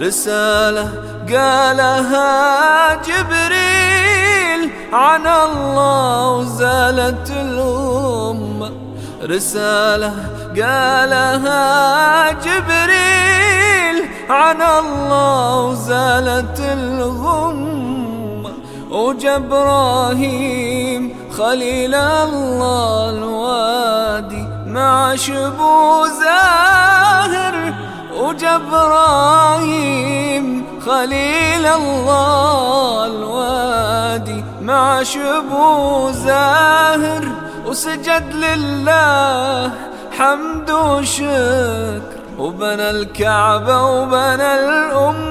رسالة قالها جبريل عن الله وزالت الأمة. رسالة قالها جبريل عن الله وزالت الغمة. وجبراهيم خليل الله الوادي مع شبو زاهر وجبراهيم خليل الله الوادي مع شبو زاهر وسجد لله حمد وشكر. وبنى الكعبة وبنى الأمة